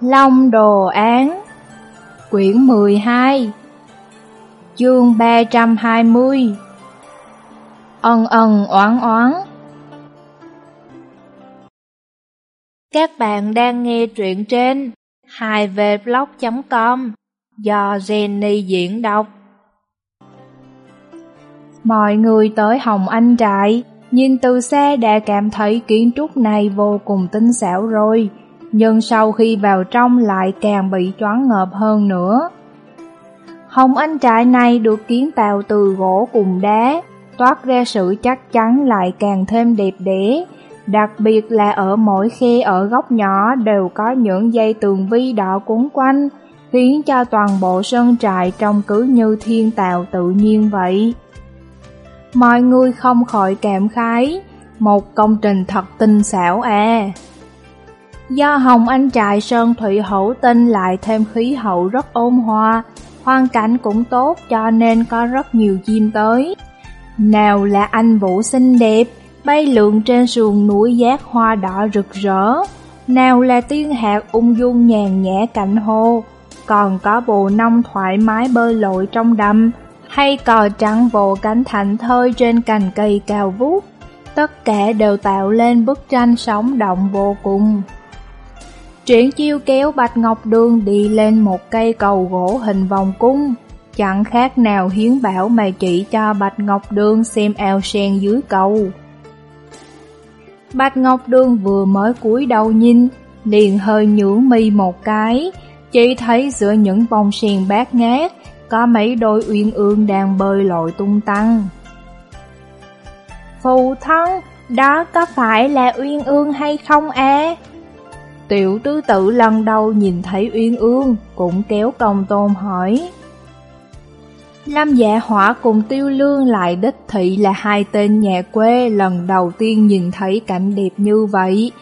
Long Đồ Án, Quyển 12 Chương 320 Ân ân oán oán. Các bạn đang nghe truyện trên 2vblog.com do Jenny diễn đọc. Mọi người tới Hồng Anh Trại, Nhìn từ xa đã cảm thấy kiến trúc này vô cùng tinh xảo rồi nhưng sau khi vào trong lại càng bị choáng ngợp hơn nữa. Hồng Anh trại này được kiến tạo từ gỗ cùng đá, toát ra sự chắc chắn lại càng thêm đẹp đẽ. Đặc biệt là ở mỗi khe ở góc nhỏ đều có những dây tường vi đỏ cuốn quanh, khiến cho toàn bộ sân trại trông cứ như thiên tạo tự nhiên vậy. Mọi người không khỏi cảm khái, một công trình thật tinh xảo à. Do Hồng Anh trại Sơn Thủy Hữu Tinh lại thêm khí hậu rất ôn hòa, hoàn cảnh cũng tốt cho nên có rất nhiều chim tới. Nào là anh Vũ xinh đẹp, bay lượn trên sườn núi giác hoa đỏ rực rỡ, nào là tiên hạt ung dung nhàn nhã cạnh hồ, còn có bồ nông thoải mái bơi lội trong đầm, hay cò trắng vồ cánh thảnh thơi trên cành cây cao vút. Tất cả đều tạo lên bức tranh sống động vô cùng. Triển chiêu kéo Bạch Ngọc Đường đi lên một cây cầu gỗ hình vòng cung, chẳng khác nào hiến bảo mà chỉ cho Bạch Ngọc Đường xem ao sen dưới cầu. Bạch Ngọc Đường vừa mới cúi đầu nhìn, liền hơi nhướng mi một cái, chỉ thấy giữa những bông sen bát ngát, có mấy đôi uyên ương đang bơi lội tung tăng. Phụ thân, đó có phải là uyên ương hay không à? Tiểu tứ tử lần đầu nhìn thấy Uyên Ương, cũng kéo công tôn hỏi. Lâm dạ hỏa cùng tiêu lương lại đích thị là hai tên nhà quê lần đầu tiên nhìn thấy cảnh đẹp như vậy,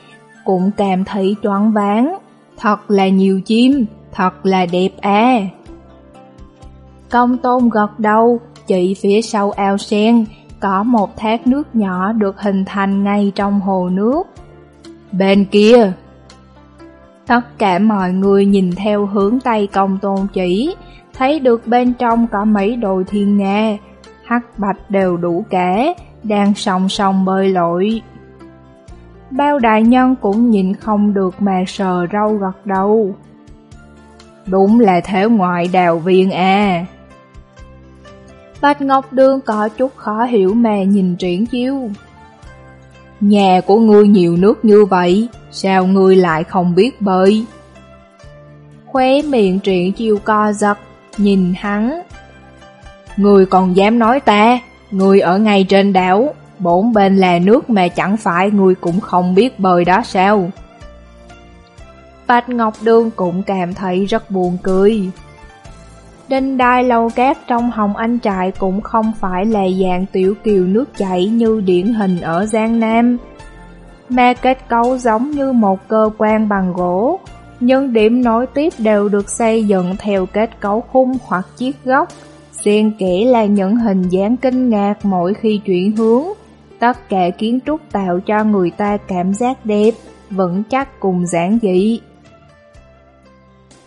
cũng cảm thấy choáng váng. Thật là nhiều chim, thật là đẹp à. Công tôn gật đầu, chỉ phía sau ao sen, có một thác nước nhỏ được hình thành ngay trong hồ nước. Bên kia, Tất cả mọi người nhìn theo hướng tay công tôn chỉ, thấy được bên trong có mấy đồi thiên nga, hắc bạch đều đủ cả, đang song song bơi lội. Bao đại nhân cũng nhìn không được mà sờ râu gật đầu. Đúng là thế ngoại đào viên à. Bạch Ngọc Đương có chút khó hiểu mà nhìn triển chiêu. Nhà của ngươi nhiều nước như vậy, sao ngươi lại không biết bơi? Khóe miệng truyện chiêu co giật, nhìn hắn. Ngươi còn dám nói ta, ngươi ở ngay trên đảo, bốn bên là nước mà chẳng phải ngươi cũng không biết bơi đó sao? Bạch Ngọc Đương cũng cảm thấy rất buồn cười. Đinh đai lâu cát trong hồng anh trại cũng không phải là dạng tiểu kiều nước chảy như điển hình ở Giang Nam, mà kết cấu giống như một cơ quan bằng gỗ, nhưng điểm nối tiếp đều được xây dựng theo kết cấu khung hoặc chiếc góc, xen kẽ là những hình dáng kinh ngạc mỗi khi chuyển hướng. Tất cả kiến trúc tạo cho người ta cảm giác đẹp, vững chắc cùng giản dị.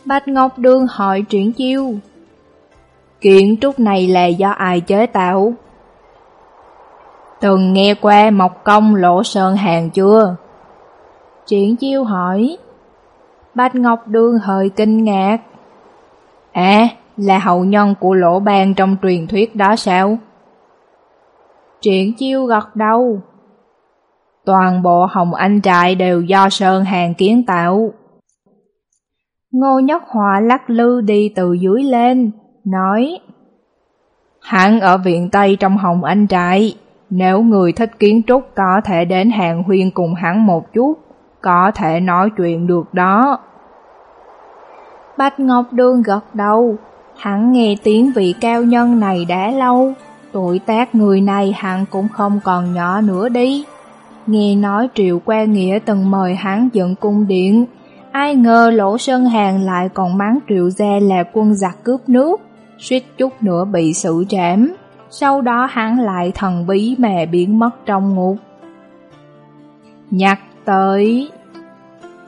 Bạch Ngọc Đường hỏi triển chiêu Kiến trúc này là do ai chế tạo? Từng nghe qua Mộc Công Lỗ Sơn Hàng chưa? Triển chiêu hỏi. Bạch Ngọc Đương hơi kinh ngạc. À, là hậu nhân của lỗ bàn trong truyền thuyết đó sao? Triển chiêu gật đầu. Toàn bộ Hồng Anh Trại đều do Sơn Hàng kiến tạo. Ngô Nhất Họa lắc lư đi từ dưới lên, nói Hắn ở viện Tây trong Hồng Anh Trại, nếu người thích kiến trúc có thể đến hàng huyên cùng hắn một chút, có thể nói chuyện được đó. Bạch Ngọc đương gật đầu, hắn nghe tiếng vị cao nhân này đã lâu, tuổi tác người này hắn cũng không còn nhỏ nữa đi. Nghe nói Triệu Quan Nghĩa từng mời hắn dựng cung điện, ai ngờ Lỗ Sơn Hàng lại còn mắng Triệu Gia là quân giặc cướp nước, suýt chút nữa bị xử trảm. Sau đó hắn lại thần bí mè biến mất trong ngục. Nhắc tới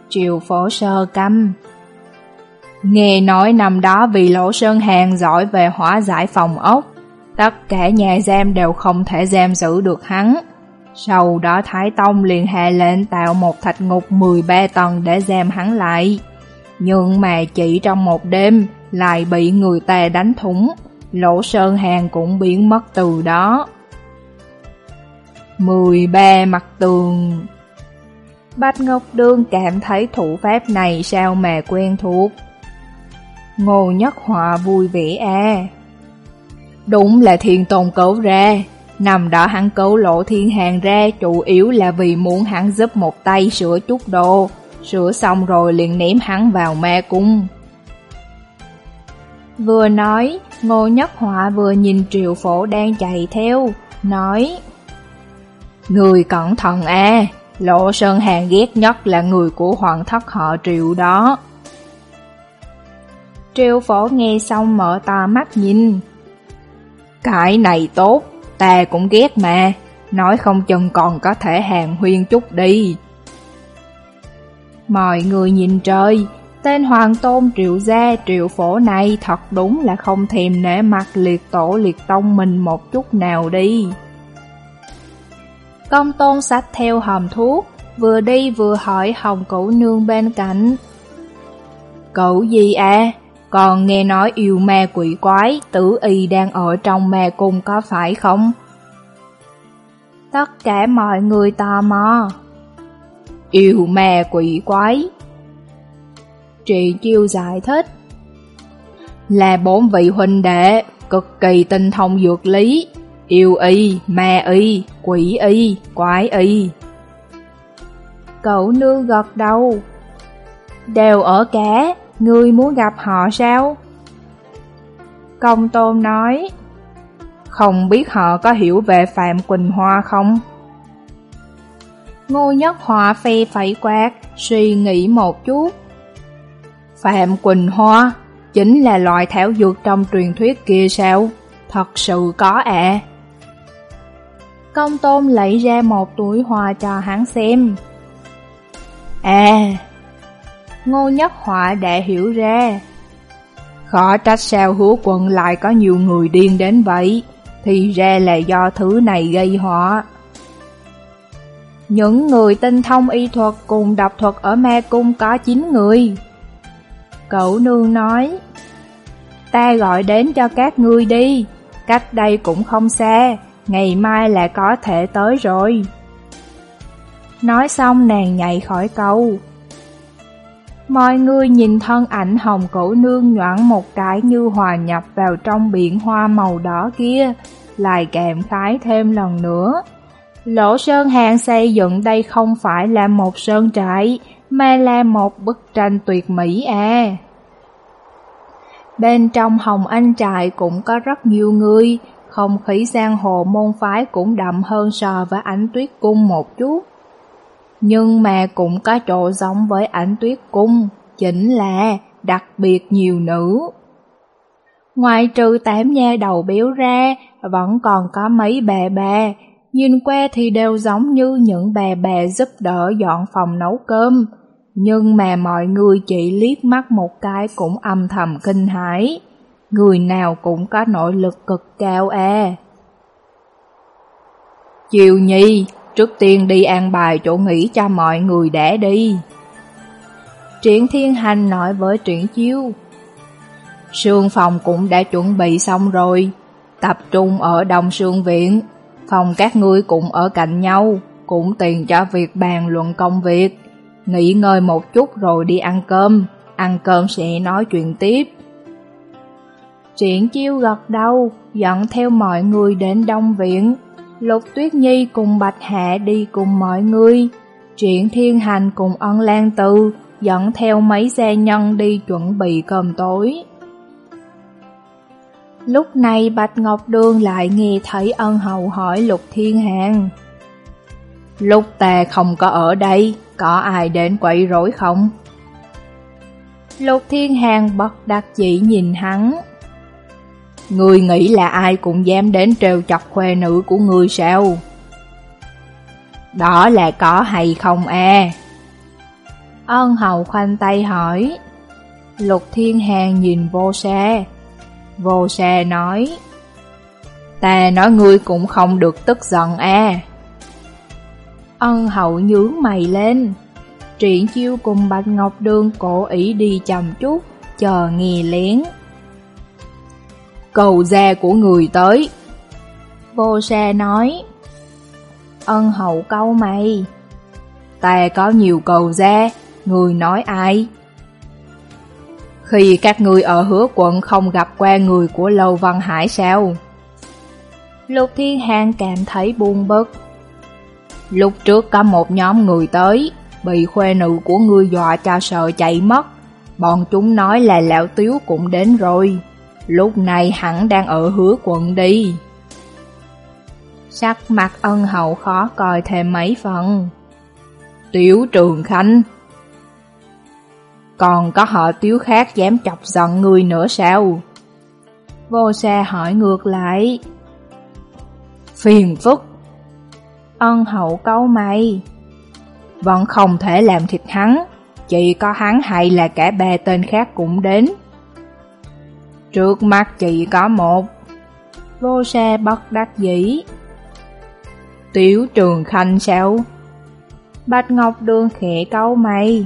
Triều phổ sơ căm Nghe nói năm đó vì Lỗ Sơn Hàng giỏi về hóa giải phòng ốc, tất cả nhà giam đều không thể giam giữ được hắn. Sau đó Thái Tông liền hạ lệnh tạo một thạch ngục 13 tầng để giam hắn lại. Nhưng mà chỉ trong một đêm lại bị người ta đánh thủng, Lỗ Sơn Hàng cũng biến mất từ đó. 13 mặt tường Bạch Ngọc Đương cảm thấy thủ pháp này sao mà quen thuộc. Ngô Nhất Họa vui vẻ à. Đúng là thiên tôn cấu ra, nằm đó hắn cấu lộ thiên hàng ra chủ yếu là vì muốn hắn giúp một tay sửa chút đồ, sửa xong rồi liền ném hắn vào ma cung. Vừa nói, Ngô Nhất Họa vừa nhìn triệu phổ đang chạy theo, nói Người cẩn thận à, lộ sơn hàng ghét nhất là người của hoàng thất họ triệu đó. Triệu phổ nghe xong mở to mắt nhìn. Cái này tốt, ta cũng ghét mà, nói không chừng còn có thể hàng huyên chút đi. Mọi người nhìn trời, tên hoàng tôn triệu gia triệu phổ này thật đúng là không thèm nể mặt liệt tổ liệt tông mình một chút nào đi. Công tôn sách theo hòm thuốc, vừa đi vừa hỏi hồng cửu nương bên cạnh. Cậu gì à? Còn nghe nói yêu ma quỷ quái, tử y đang ở trong ma cung có phải không? Tất cả mọi người tò mò. Yêu ma quỷ quái. Trì chiêu giải thích. Là bốn vị huynh đệ, cực kỳ tinh thông dược lý, yêu y, ma y, quỷ y, quái y. Cậu nương gật đầu. Đều ở cả, Ngươi muốn gặp họ sao? Công tôn nói Không biết họ có hiểu về Phạm Quỳnh Hoa không? Ngô Nhất Hòa phê phẩy quát, suy nghĩ một chút. Phạm Quỳnh Hoa chính là loại thảo dược trong truyền thuyết kia sao? Thật sự có ạ. À. Công tôn lấy ra một túi hoa cho hắn xem. À, Ngô Nhất Họa đã hiểu ra. Khó trách sao hứa quân lại có nhiều người điên đến vậy, thì ra là do thứ này gây họa. Những người tinh thông y thuật cùng độc thuật ở ma cung có 9 người. Cậu nương nói, ta gọi đến cho các ngươi đi, cách đây cũng không xa, ngày mai là có thể tới rồi. Nói xong nàng nhảy khỏi cầu. Mọi người nhìn thân ảnh hồng cổ nương nhoảng một cái như hòa nhập vào trong biển hoa màu đỏ kia, lại kèm khái thêm lần nữa. Lỗ sơn hàng xây dựng đây không phải là một sơn trại, mà là một bức tranh tuyệt mỹ à. Bên trong hồng anh trại cũng có rất nhiều người, không khí giang hồ môn phái cũng đậm hơn so với ánh tuyết cung một chút. Nhưng mà cũng có chỗ giống với ảnh tuyết cung, chính là đặc biệt nhiều nữ. Ngoài trừ tám nha đầu béo ra, vẫn còn có mấy bà bà, nhìn qua thì đều giống như những bà bà giúp đỡ dọn phòng nấu cơm, nhưng mà mọi người chỉ liếc mắt một cái cũng âm thầm kinh hãi. Người nào cũng có nội lực cực cao à. Chiều nhi, Trước tiên đi an bài chỗ nghỉ cho mọi người để đi. Triển Thiên Hành nói với Triển Chiêu. Sương phòng cũng đã chuẩn bị xong rồi, tập trung ở đồng Sương Viện. Phòng các ngươi cũng ở cạnh nhau, cũng tiền cho việc bàn luận công việc. Nghỉ ngơi một chút rồi đi ăn cơm, ăn cơm sẽ nói chuyện tiếp. Triển Chiêu gật đầu, dẫn theo mọi người đến Đông Viện. Lục Tuyết Nhi cùng Bạch Hạ đi cùng mọi người, Triển Thiên Hành cùng Ân Lan Tư dẫn theo mấy gia nhân đi chuẩn bị cơm tối. Lúc này Bạch Ngọc Đường lại nghe thấy ân hậu hỏi Lục Thiên Hàng. Lúc ta không có ở đây, có ai đến quậy rối không? Lục Thiên Hàng bất đặc chỉ nhìn hắn. Người nghĩ là ai cũng dám đến trêu chọc khoe nữ của người sao? Đó là có hay không à? Ân hầu khoanh tay hỏi. Lục Thiên Hàng nhìn vô xe. Vô xe nói, Ta nói ngươi cũng không được tức giận à. Ân hậu nhướng mày lên. Triển chiêu cùng Bạch Ngọc Đường cổ ý đi chậm chút, chờ nghe lén. Cầu gia của người tới. Vô xe nói. Ân hậu câu mày. Ta có nhiều cầu gia, người nói ai? Khi các người ở hứa quận không gặp qua người của Lâu Văn Hải sao? Lục Thiên Hàng cảm thấy buồn bực. Lúc trước có một nhóm người tới, bị khuê nữ của ngươi dọa cho sợ chạy mất. Bọn chúng nói là lão tiếu cũng đến rồi. Lúc này hẳn đang ở hứa quận đi. Sắc mặt ân hậu khó coi thêm mấy phần. Tiếu Trường Khanh Còn có họ tiếu khác dám chọc giận người nữa sao? Vô xe hỏi ngược lại Phiền phức Ân hậu câu mày. Vẫn không thể làm thịt hắn, Chỉ có hắn hay là cả ba tên khác cũng đến. Trước mắt chỉ có một. Vô xe bất đắc dĩ. Tiểu trường khanh sao? Bạch Ngọc Đường khẽ câu mày.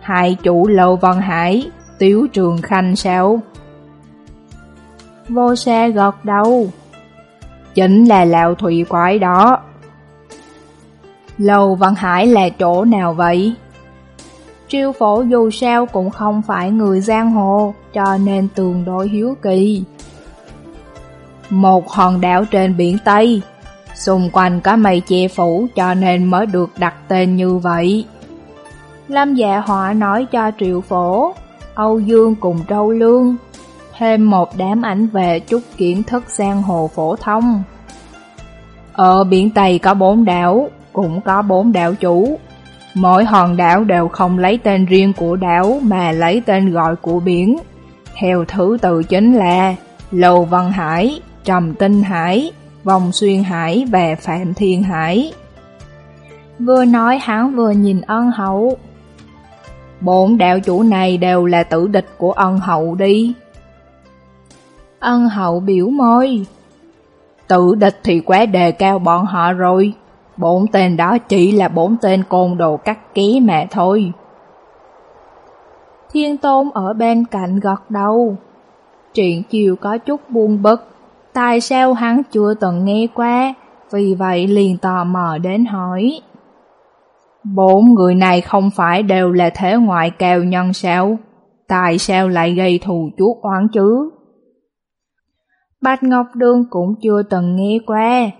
Hai chủ lầu Văn Hải, Tiểu trường khanh sao? Vô xe gật đầu. Chính là lão thủy quái đó. Lầu Văn Hải là chỗ nào vậy? Triêu phổ dù sao cũng không phải người giang hồ, cho nên tương đối hiếu kỳ. Một hòn đảo trên biển Tây, xung quanh có mây che phủ cho nên mới được đặt tên như vậy. Lâm dạ họa nói cho triệu phổ, Âu Dương cùng Trâu Lương, thêm một đám ảnh về chút kiến thức giang hồ phổ thông. Ở biển Tây có bốn đảo, cũng có bốn đảo chủ. Mỗi hòn đảo đều không lấy tên riêng của đảo mà lấy tên gọi của biển. Theo thứ tự chính là Lầu Văn Hải, Trầm Tinh Hải, Vòng Xuyên Hải và Phạm Thiên Hải. Vừa nói hắn vừa nhìn ân hậu. Bốn đạo chủ này đều là tử địch của ân hậu đi. Ân hậu biểu môi. Tử địch thì quá đề cao bọn họ rồi. Bốn tên đó chỉ là bốn tên côn đồ cắt ký mà thôi. Thiên Tôn ở bên cạnh gật đầu. Truyện chiều có chút buông bực, tại sao hắn chưa từng nghe qua, vì vậy liền tò mò đến hỏi. Bốn người này không phải đều là thế ngoại cao nhân sao? Tại sao lại gây thù chuốc oán chứ? Bạch Ngọc Đường cũng chưa từng nghe qua.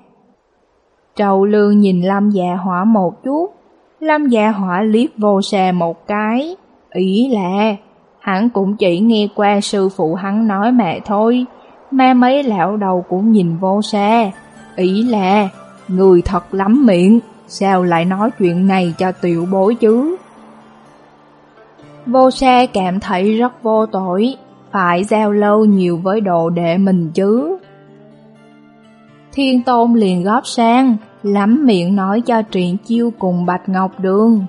Trầu lương nhìn Lâm dạ hỏa một chút, Lâm dạ hỏa liếc vô xe một cái, ý là hắn cũng chỉ nghe qua sư phụ hắn nói mẹ thôi, mà mấy lão đầu cũng nhìn vô xe, ý là người thật lắm miệng, sao lại nói chuyện này cho tiểu bối chứ? Vô xe cảm thấy rất vô tội, phải giao lâu nhiều với đồ đệ mình chứ. Thiên Tôn liền góp sang, lắm miệng nói cho Truyện Chiêu cùng Bạch Ngọc Đường.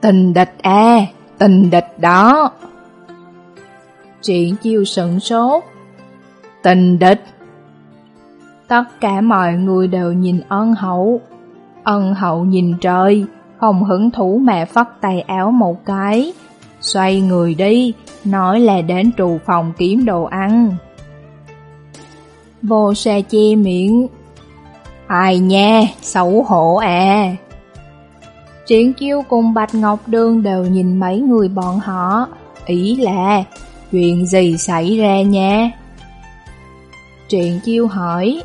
Tình địch à, tình địch đó. Truyện Chiêu sững sốt. Tình địch. Tất cả mọi người đều nhìn ân hậu. Ân hậu nhìn trời, không hứng thú mẹ phất tay áo một cái. Xoay người đi, nói là đến trù phòng kiếm đồ ăn. Vô xe che miệng. Ai nha, xấu hổ à. Triển chiêu cùng Bạch Ngọc Đương đều nhìn mấy người bọn họ, ý là chuyện gì xảy ra nha. Triển chiêu hỏi,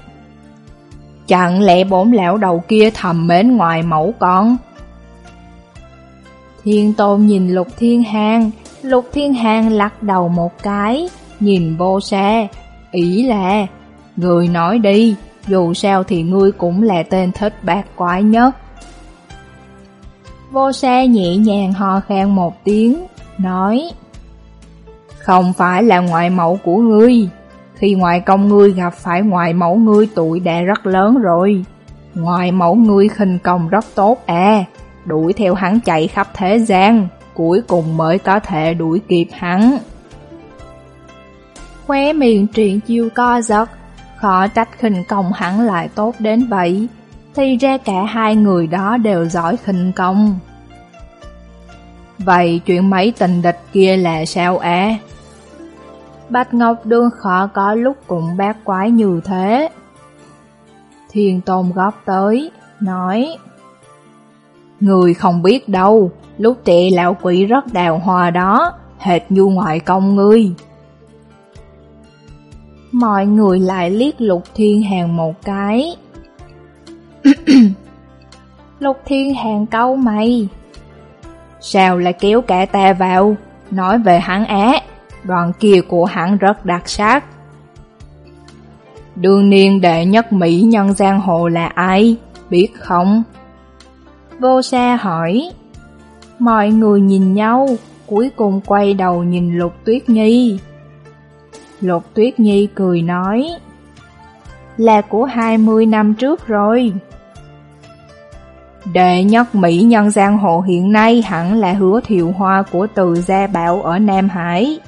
chẳng lẽ bốn lão đầu kia thầm mến ngoài mẫu con? Thiên Tôn nhìn Lục Thiên Hàng, Lục Thiên Hàng lắc đầu một cái, nhìn vô xe, ý là Người nói đi, dù sao thì ngươi cũng là tên thích bạc quái nhất. Vô xe nhẹ nhàng ho khen một tiếng, nói Không phải là ngoại mẫu của ngươi, khi ngoại công ngươi gặp phải ngoại mẫu ngươi tuổi đã rất lớn rồi. Ngoại mẫu ngươi khinh công rất tốt à, đuổi theo hắn chạy khắp thế gian, cuối cùng mới có thể đuổi kịp hắn. Khóe miệng truyện chiêu co giật, khó trách khinh công hắn lại tốt đến vậy, thì ra cả hai người đó đều giỏi khinh công. Vậy chuyện mấy tình địch kia là sao á? Bạch Ngọc Đương khó có lúc cũng bác quái như thế. Thiên Tôn góp tới, nói Người không biết đâu, lúc trẻ lão quỷ rất đào hoa đó, hệt như ngoại công ngươi. Mọi người lại liếc Lục Thiên Hàng một cái. Lục Thiên Hàng câu mày. Sao lại kéo cả ta vào, nói về hắn á, đoạn kia của hắn rất đặc sắc. Đương niên đệ nhất Mỹ nhân giang hồ là ai, biết không? Vô sa hỏi. Mọi người nhìn nhau, cuối cùng quay đầu nhìn Lục Tuyết Nhi. Lục Tuyết Nhi cười nói, là của 20 năm trước rồi. Đệ nhất Mỹ nhân giang hồ hiện nay hẳn là hứa thiệu hoa của từ Gia Bảo ở Nam Hải.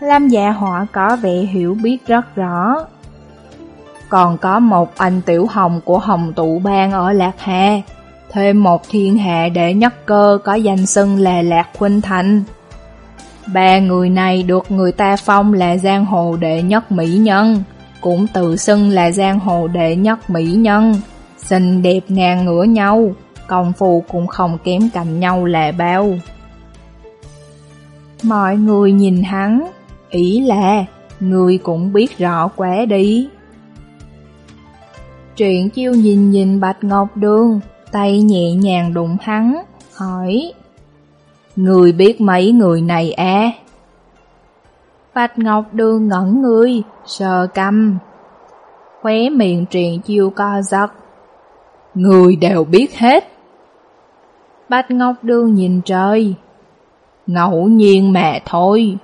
Lâm dạ họ có vẻ hiểu biết rất rõ. Còn có một anh Tiểu Hồng của Hồng Tụ Bang ở Lạc Hà, thêm một thiên hạ đệ nhất cơ có danh xưng là Lạc Khuynh Thành. Ba người này được người ta phong là giang hồ đệ nhất mỹ nhân, cũng tự xưng là giang hồ đệ nhất mỹ nhân, xinh đẹp ngang ngửa nhau, công phu cũng không kém cạnh nhau là bao. Mọi người nhìn hắn, ý là người cũng biết rõ quá đi. Truyện chiêu nhìn nhìn Bạch Ngọc Đường, tay nhẹ nhàng đụng hắn, hỏi Người biết mấy người này à? Bạch Ngọc Đường ngẩn người, sờ căm. Khóe miệng truyền chiêu co giật. Người đều biết hết. Bạch Ngọc Đường nhìn trời. Ngẫu nhiên mà thôi.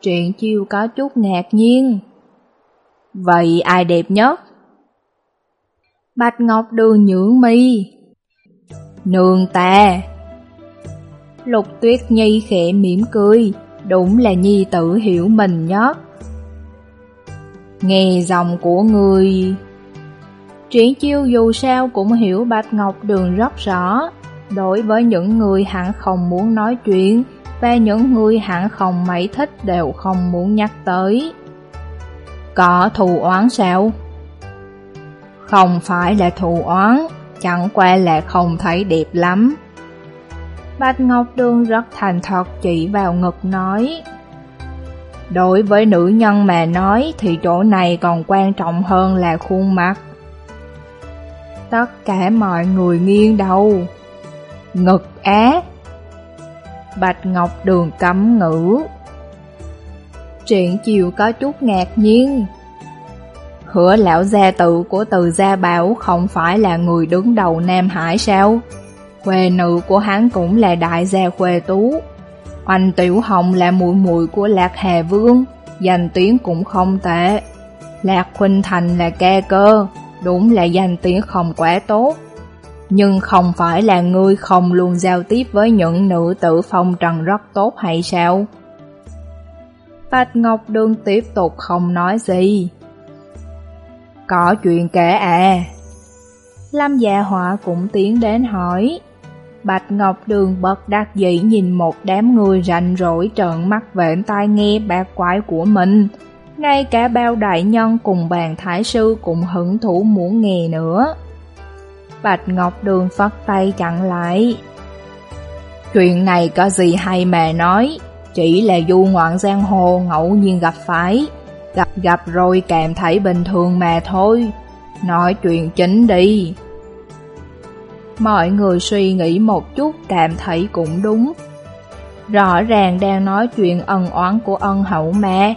Truyện chiêu có chút ngạc nhiên. Vậy ai đẹp nhất? Bạch Ngọc Đường nhượng mi. Nương ta. Lục Tuyết Nhi khẽ mỉm cười, đúng là Nhi tử hiểu mình nhất. Nghe dòng của người... Triển chiêu dù sao cũng hiểu Bạch Ngọc Đường rất rõ, đối với những người hẳn không muốn nói chuyện và những người hẳn không mấy thích đều không muốn nhắc tới. Có thù oán sao? Không phải là thù oán, chẳng qua là không thấy đẹp lắm. Bạch Ngọc Đường rất thành thật chỉ vào ngực nói, Đối với nữ nhân mà nói thì chỗ này còn quan trọng hơn là khuôn mặt. Tất cả mọi người nghiêng đầu. Ngực á? Bạch Ngọc Đường cấm ngữ. Chuyện chiều có chút ngạc nhiên. Hứa lão gia tự của từ gia bảo không phải là người đứng đầu Nam Hải sao? Quê nữ của hắn cũng là đại gia khuê tú. Oanh Tiểu Hồng là muội muội của Lạc Hà Vương, danh tiếng cũng không tệ. Lạc Khuynh Thành là ca cơ, đúng là danh tiếng không quá tốt. Nhưng không phải là ngươi không luôn giao tiếp với những nữ tử phong trần rất tốt hay sao? Bạch Ngọc đương tiếp tục không nói gì. Có chuyện kể à? Lâm dạ họa cũng tiến đến hỏi. Bạch Ngọc Đường bật đắc dĩ nhìn một đám người rành rỗi trợn mắt vện tai nghe bạc quái của mình. Ngay cả bao đại nhân cùng bàn thái sư cũng hứng thú muốn nghe nữa. Bạch Ngọc Đường phất tay chặn lại. Chuyện này có gì hay mà nói, chỉ là du ngoạn giang hồ ngẫu nhiên gặp phải, gặp gặp rồi cảm thấy bình thường mà thôi. Nói chuyện chính đi. Mọi người suy nghĩ một chút cảm thấy cũng đúng. Rõ ràng đang nói chuyện ân oán của ân hậu mà,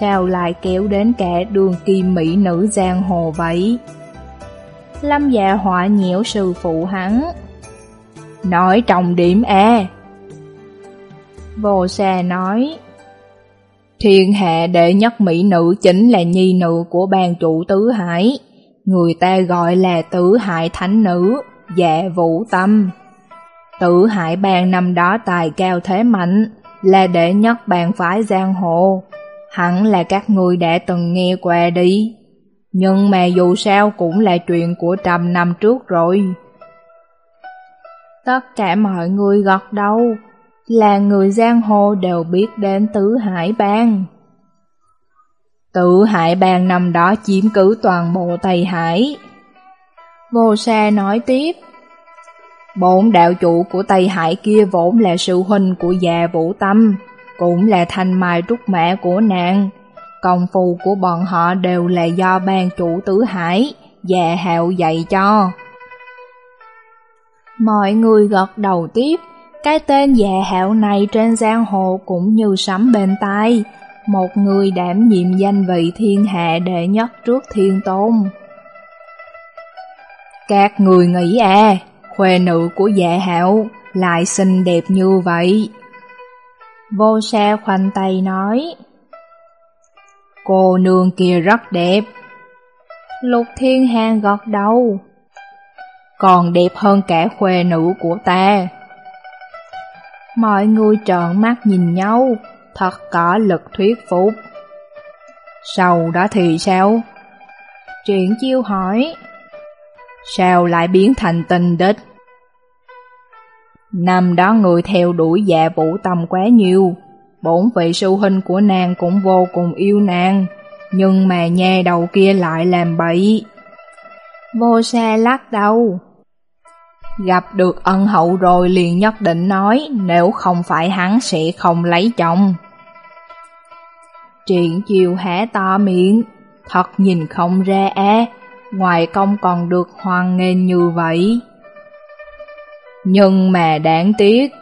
sao lại kéo đến cả đường kim mỹ nữ giang hồ vậy? Lâm dạ họa nhiễu sư phụ hắn. Nói trọng điểm à. Vô xa nói, Thiên hạ đệ nhất mỹ nữ chính là nhi nữ của bàn chủ tứ hải, người ta gọi là tứ hải thánh nữ dạ vũ tâm. Tử Hải Bang năm đó tài cao thế mạnh, là đệ nhất bàn phái giang hồ. Hẳn là các người đã từng nghe qua đi. Nhưng mà dù sao cũng là chuyện của trăm năm trước rồi. Tất cả mọi người gật đầu, là người giang hồ đều biết đến Tứ Hải Bang. Tự Hải Bang năm đó chiếm cứ toàn bộ Tây Hải. Vô Sa nói tiếp, Bốn đạo chủ của Tây Hải kia vốn là sự huynh của già Vũ Tâm, cũng là thanh mai trúc mã của nàng. Công phu của bọn họ đều là do ban chủ Tứ Hải, già hạo dạy cho. Mọi người gật đầu tiếp, cái tên già hạo này trên giang hồ cũng như sấm bên tai, một người đảm nhiệm danh vị thiên hạ đệ nhất trước thiên tôn. Các người nghĩ à, khuê nữ của dạ hảo lại xinh đẹp như vậy. Vô sa khoanh tay nói, Cô nương kia rất đẹp. Lục thiên hàng gật đầu, còn đẹp hơn cả khuê nữ của ta. Mọi người trợn mắt nhìn nhau, thật có lực thuyết phục. Sau đó thì sao? Triển chiêu hỏi, sao lại biến thành tình địch? Năm đó người theo đuổi dạ vũ tâm quá nhiều, bổn vị sư huynh của nàng cũng vô cùng yêu nàng, nhưng mà nha đầu kia lại làm bậy. Vô xe lắc đầu. Gặp được ân hậu rồi liền nhất định nói nếu không phải hắn sẽ không lấy chồng. Triển chiều hẻ to miệng, thật nhìn không ra á, ngoài công còn được hoan nghênh như vậy. Nhưng mà đáng tiếc,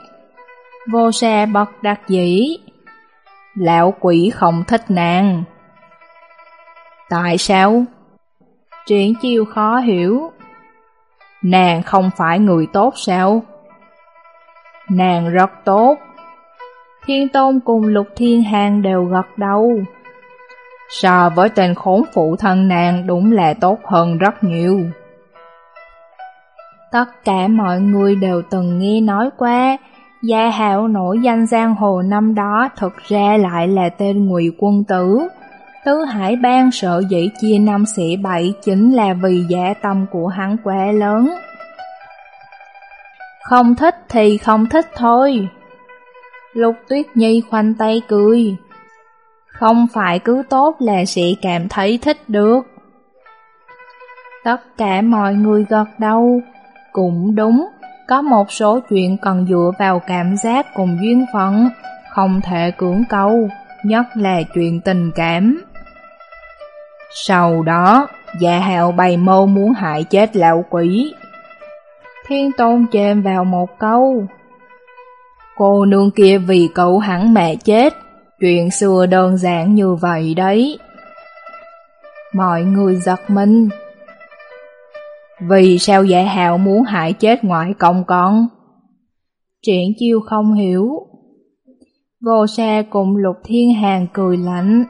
vô xe bất đắc dĩ, lão quỷ không thích nàng. Tại sao? Triển chiêu khó hiểu. Nàng không phải người tốt sao? Nàng rất tốt. Thiên Tôn cùng Lục Thiên Hàng đều gật đầu. So với tên khốn phụ thân nàng đúng là tốt hơn rất nhiều. Tất cả mọi người đều từng nghe nói qua, Gia Hạo nổi danh giang hồ năm đó thực ra lại là tên Ngụy Quân Tử. Tứ Hải Bang sợ dĩ chia năm xỉ bảy chính là vì giả tâm của hắn quá lớn. Không thích thì không thích thôi. Lục Tuyết Nhi khoanh tay cười. Không phải cứ tốt là sẽ cảm thấy thích được. Tất cả mọi người gật đầu, cũng đúng, có một số chuyện cần dựa vào cảm giác cùng duyên phận, không thể cưỡng cầu. nhất là chuyện tình cảm. Sau đó, dạ hạo bày mâu muốn hại chết lão quỷ. Thiên tôn chêm vào một câu. Cô nương kia vì cậu hẳn mẹ chết, chuyện xưa đơn giản như vậy đấy. Mọi người giật mình, vì sao dạ hạo muốn hại chết ngoại công con? Triển chiêu không hiểu. Vô xe cùng lục thiên hàng cười lạnh.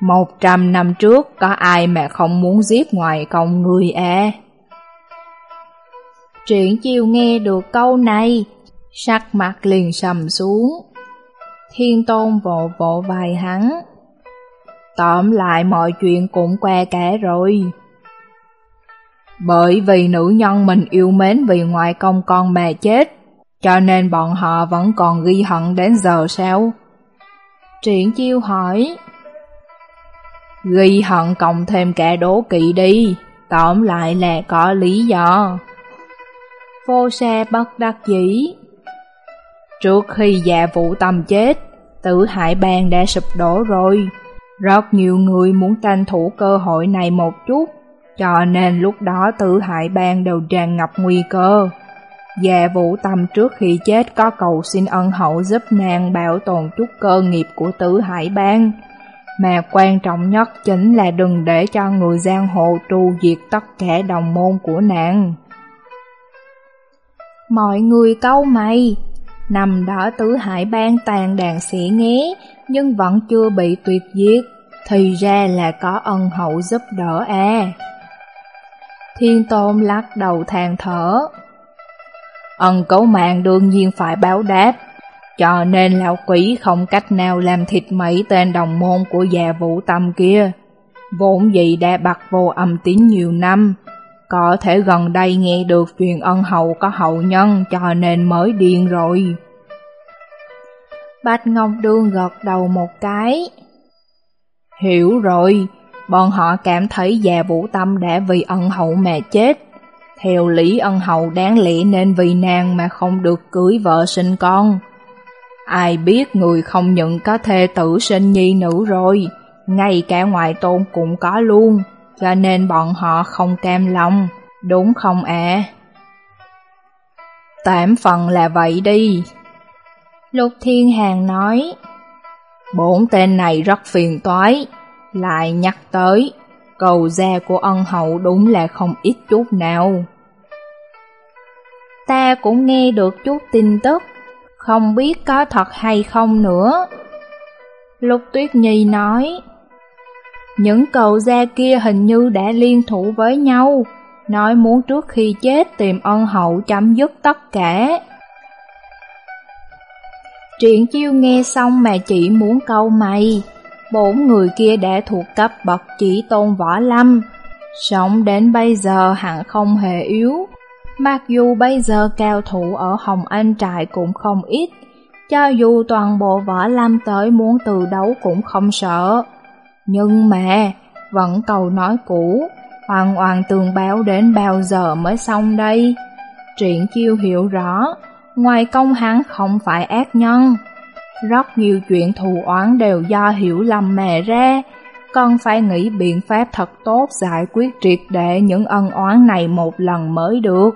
Một trăm năm trước có ai mà không muốn giết ngoại công người à? Triển chiêu nghe được câu này, sắc mặt liền sầm xuống. Thiên tôn vỗ vỗ vai hắn. Tóm lại mọi chuyện cũng qua cả rồi. Bởi vì nữ nhân mình yêu mến vì ngoại công con mẹ chết, cho nên bọn họ vẫn còn ghi hận đến giờ sao? Triển chiêu hỏi. Ghi hận cộng thêm cả đố kỵ đi, tóm lại là có lý do. Phô xe bất đắc dĩ. Trước khi dạ vụ tâm chết, tử hải bang đã sụp đổ rồi. Rất nhiều người muốn tranh thủ cơ hội này một chút, cho nên lúc đó tử hại bang đều tràn ngập nguy cơ. già vũ tâm trước khi chết có cầu xin ân hậu giúp nàng bảo tồn chút cơ nghiệp của tử hải bang. Mà quan trọng nhất chính là đừng để cho người giang hồ tru diệt tất cả đồng môn của nàng. Mọi người câu mày, nằm đó tứ hải bang tàn đàn sĩ nghé, nhưng vẫn chưa bị tuyệt diệt, thì ra là có ân hậu giúp đỡ à. Thiên Tôn lắc đầu than thở. ân cấu mạng đương nhiên phải báo đáp, cho nên lão quỷ không cách nào làm thịt mấy tên đồng môn của già vũ tâm kia. Vốn dĩ đã bạc vô âm tín nhiều năm, có thể gần đây nghe được truyền ân hậu có hậu nhân cho nên mới điên rồi. Bạch Ngọc đương gật đầu một cái. Hiểu rồi, bọn họ cảm thấy già vũ tâm đã vì ân hậu mà chết. Theo lý ân hậu đáng lẽ nên vì nàng mà không được cưới vợ sinh con. Ai biết người không nhận có thê tử sinh nhi nữ rồi, ngay cả ngoại tôn cũng có luôn, cho nên bọn họ không cam lòng, đúng không ạ? À? Tạm phần là vậy đi. Lục Thiên Hàng nói, bốn tên này rất phiền toái, lại nhắc tới, cầu gia của ân hậu đúng là không ít chút nào. Ta cũng nghe được chút tin tức, không biết có thật hay không nữa. Lục Tuyết Nhi nói, những cầu gia kia hình như đã liên thủ với nhau, nói muốn trước khi chết tìm ân hậu chấm dứt tất cả. Triển chiêu nghe xong mà chỉ muốn câu mày, bốn người kia đã thuộc cấp bậc chỉ tôn võ lâm, sống đến bây giờ hẳn không hề yếu. Mặc dù bây giờ cao thủ ở Hồng Anh Trại cũng không ít, cho dù toàn bộ võ lâm tới muốn từ đấu cũng không sợ. Nhưng mà, vẫn cầu nói cũ, hoàn hoàn tường báo đến bao giờ mới xong đây? Triển chiêu hiểu rõ, ngoài công hắn không phải ác nhân. Rất nhiều chuyện thù oán đều do hiểu lầm mẹ ra, còn phải nghĩ biện pháp thật tốt giải quyết triệt để những ân oán này một lần mới được.